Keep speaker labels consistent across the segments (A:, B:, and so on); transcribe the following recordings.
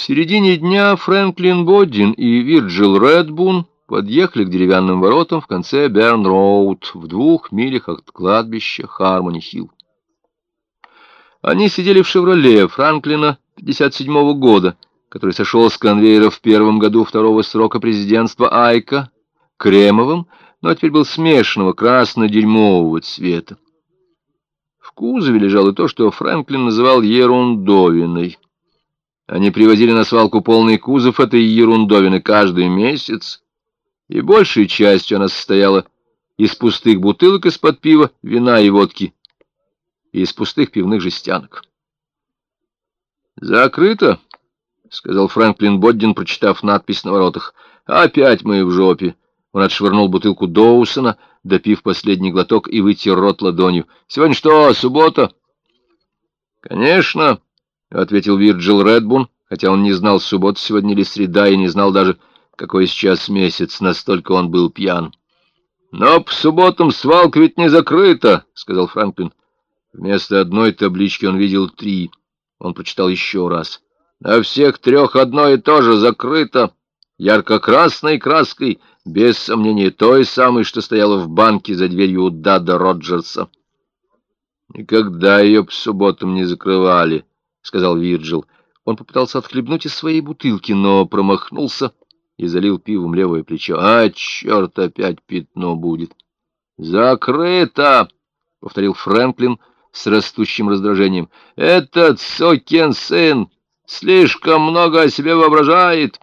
A: В середине дня Фрэнклин Боддин и Вирджил Редбун подъехали к деревянным воротам в конце Берн-Роуд, в двух милях от кладбища Хармони-Хилл. Они сидели в «Шевроле» Франклина 57-го года, который сошел с конвейера в первом году второго срока президентства Айка, кремовым, но теперь был смешанного красно-дерьмового цвета. В кузове лежало то, что Фрэнклин называл ерундовиной. Они привозили на свалку полный кузов этой ерундовины каждый месяц, и большей частью она состояла из пустых бутылок из-под пива, вина и водки, и из пустых пивных жестянок. «Закрыто», — сказал Фрэнклин Боддин, прочитав надпись на воротах. «Опять мы в жопе». Он отшвырнул бутылку Доусона, допив последний глоток и вытер рот ладонью. «Сегодня что, суббота?» «Конечно», — ответил Вирджил Редбун, хотя он не знал, суббота сегодня или среда, и не знал даже, какой сейчас месяц, настолько он был пьян. «Но по субботам свалка ведь не закрыта», — сказал Франклин. Вместо одной таблички он видел три. Он прочитал еще раз. «На всех трех одно и то же закрыто, ярко-красной краской, без сомнения той самой, что стояла в банке за дверью у Дада Роджерса». «Никогда ее по субботам не закрывали», — сказал Вирджил. Он попытался отхлебнуть из своей бутылки, но промахнулся и залил пивом левое плечо. «А, черт, опять пятно будет!» «Закрыто!» — повторил Фрэнклин с растущим раздражением. «Этот сокин сын слишком много о себе воображает.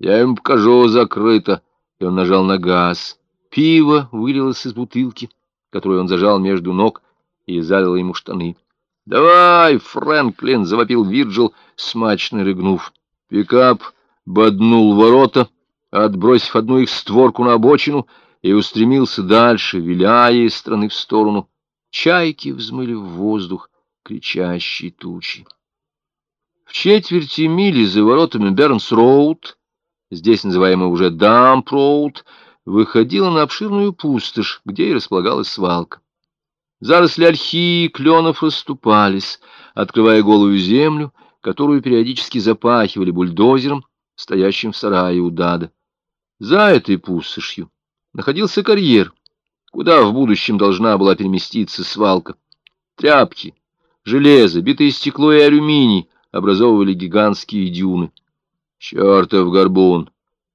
A: Я ему покажу закрыто». И он нажал на газ. Пиво вылилось из бутылки, которую он зажал между ног, и залило ему штаны. «Давай, Фрэнклин!» — завопил Вирджил, смачно рыгнув. Пикап боднул ворота, отбросив одну их створку на обочину, и устремился дальше, виляя из стороны в сторону. Чайки взмыли в воздух, кричащие тучи. В четверти мили за воротами Бернс-Роуд, здесь называемый уже Дамп-Роуд, выходила на обширную пустошь, где и располагалась свалка. Заросли ольхи и кленов расступались, открывая голую землю, которую периодически запахивали бульдозером, стоящим в сарае у Дада. За этой пустошью находился карьер, куда в будущем должна была переместиться свалка. Тряпки, железо, битое стекло и алюминий образовывали гигантские дюны. «Чертов горбун!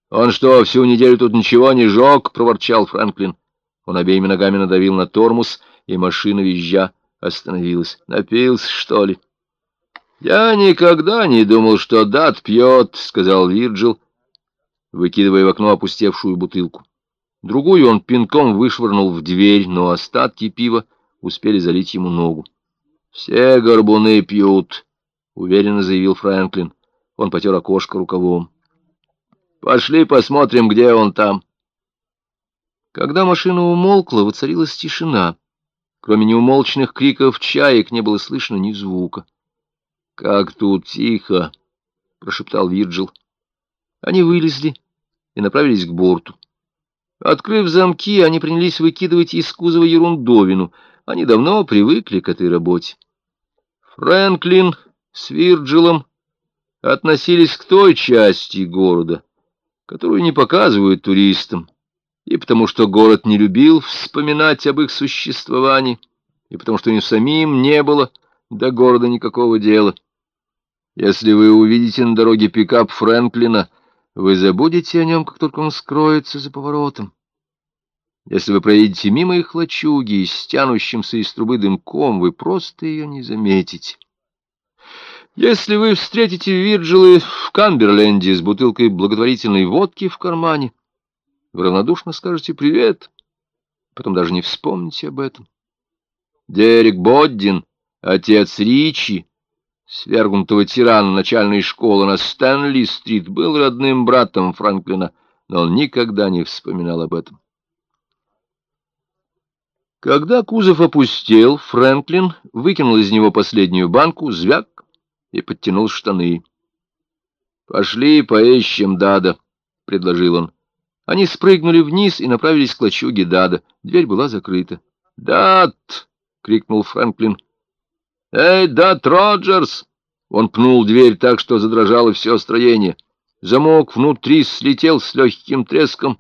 A: Он что, всю неделю тут ничего не жег?» — проворчал Франклин. Он обеими ногами надавил на тормоз, и машина, визжа, остановилась. «Напился, что ли?» «Я никогда не думал, что Дат пьет», — сказал Вирджил, выкидывая в окно опустевшую бутылку. Другую он пинком вышвырнул в дверь, но остатки пива успели залить ему ногу. «Все горбуны пьют», — уверенно заявил Фрэнклин. Он потер окошко рукавом. «Пошли посмотрим, где он там». Когда машина умолкла, воцарилась тишина. Кроме неумолчных криков чаек не было слышно ни звука. «Как тут тихо!» — прошептал Вирджил. Они вылезли и направились к борту. Открыв замки, они принялись выкидывать из кузова ерундовину. Они давно привыкли к этой работе. Фрэнклин с Вирджилом относились к той части города, которую не показывают туристам, и потому что город не любил вспоминать об их существовании, и потому что им самим не было до города никакого дела. Если вы увидите на дороге пикап Фрэнклина, вы забудете о нем, как только он скроется за поворотом. Если вы проедете мимо их лачуги с тянущимся из трубы дымком, вы просто ее не заметите. Если вы встретите Вирджилы в Камберленде с бутылкой благотворительной водки в кармане, вы равнодушно скажете «привет», потом даже не вспомните об этом. Дерек Боддин, отец Ричи, свергнутого тирана начальной школы на Стэнли-стрит, был родным братом Франклина, но он никогда не вспоминал об этом. Когда кузов опустел, Фрэнклин выкинул из него последнюю банку, звяк и подтянул штаны. «Пошли поищем Дада», — предложил он. Они спрыгнули вниз и направились к лачуге Дада. Дверь была закрыта. «Дад!» — крикнул Фрэнклин. «Эй, Дат Роджерс! Он пнул дверь так, что задрожало все строение. Замок внутри слетел с легким треском,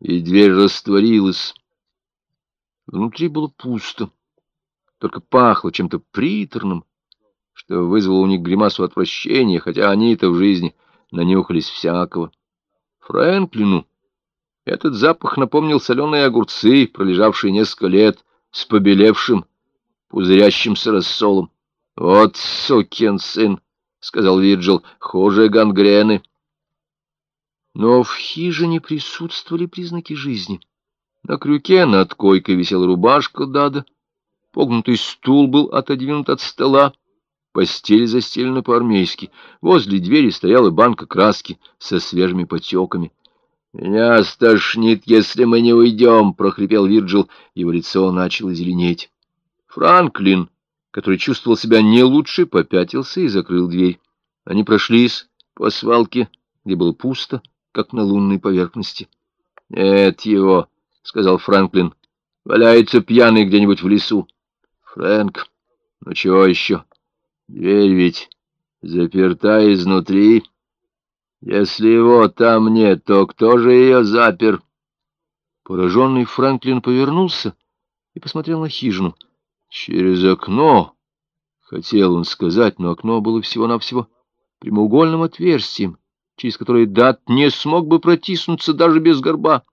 A: и дверь растворилась. Внутри было пусто, только пахло чем-то приторным, что вызвало у них гримасу отвращения, хотя они-то в жизни нанюхались всякого. Фрэнклину этот запах напомнил соленые огурцы, пролежавшие несколько лет, с побелевшим, пузырящимся рассолом. «Вот сукин сын!» — сказал Вирджил, — «хуже гангрены». Но в хижине присутствовали признаки жизни. На крюке над койкой висела рубашка Дада, погнутый стул был отодвинут от стола, постель застелена по-армейски, возле двери стояла банка краски со свежими потеками. «Меня стошнит, если мы не уйдем», — прохрипел Вирджил, его лицо начало зеленеть. Франклин который чувствовал себя не лучше, попятился и закрыл дверь. Они прошлись по свалке, где было пусто, как на лунной поверхности. — Нет его, — сказал Франклин, — валяется пьяный где-нибудь в лесу. — Фрэнк, ну чего еще? Дверь ведь заперта изнутри. Если его там нет, то кто же ее запер? Пораженный Франклин повернулся и посмотрел на хижину — Через окно, хотел он сказать, но окно было всего-навсего прямоугольным отверстием, через которое Дат не смог бы протиснуться даже без горба.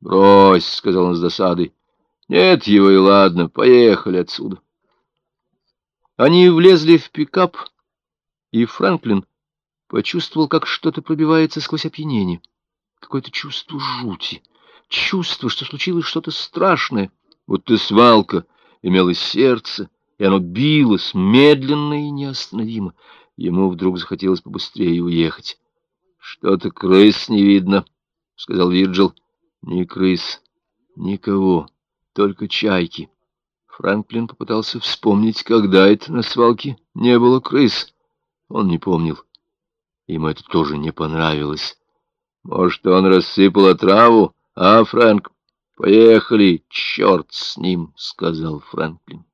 A: «Брось», — сказал он с досадой, — «нет его и ладно, поехали отсюда». Они влезли в пикап, и Франклин почувствовал, как что-то пробивается сквозь опьянение. Какое-то чувство жути, чувство, что случилось что-то страшное, будто свалка — имело сердце, и оно билось медленно и неостановимо. Ему вдруг захотелось побыстрее уехать. — Что-то крыс не видно, — сказал Вирджил. — Ни крыс, никого, только чайки. Франклин попытался вспомнить, когда это на свалке не было крыс. Он не помнил. Ему это тоже не понравилось. Может, он рассыпал отраву, а, Фрэнк? «Поехали, черт с ним», — сказал Фрэнклин.